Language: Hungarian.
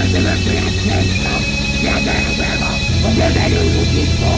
Porque de luz hogy porque estoy temblando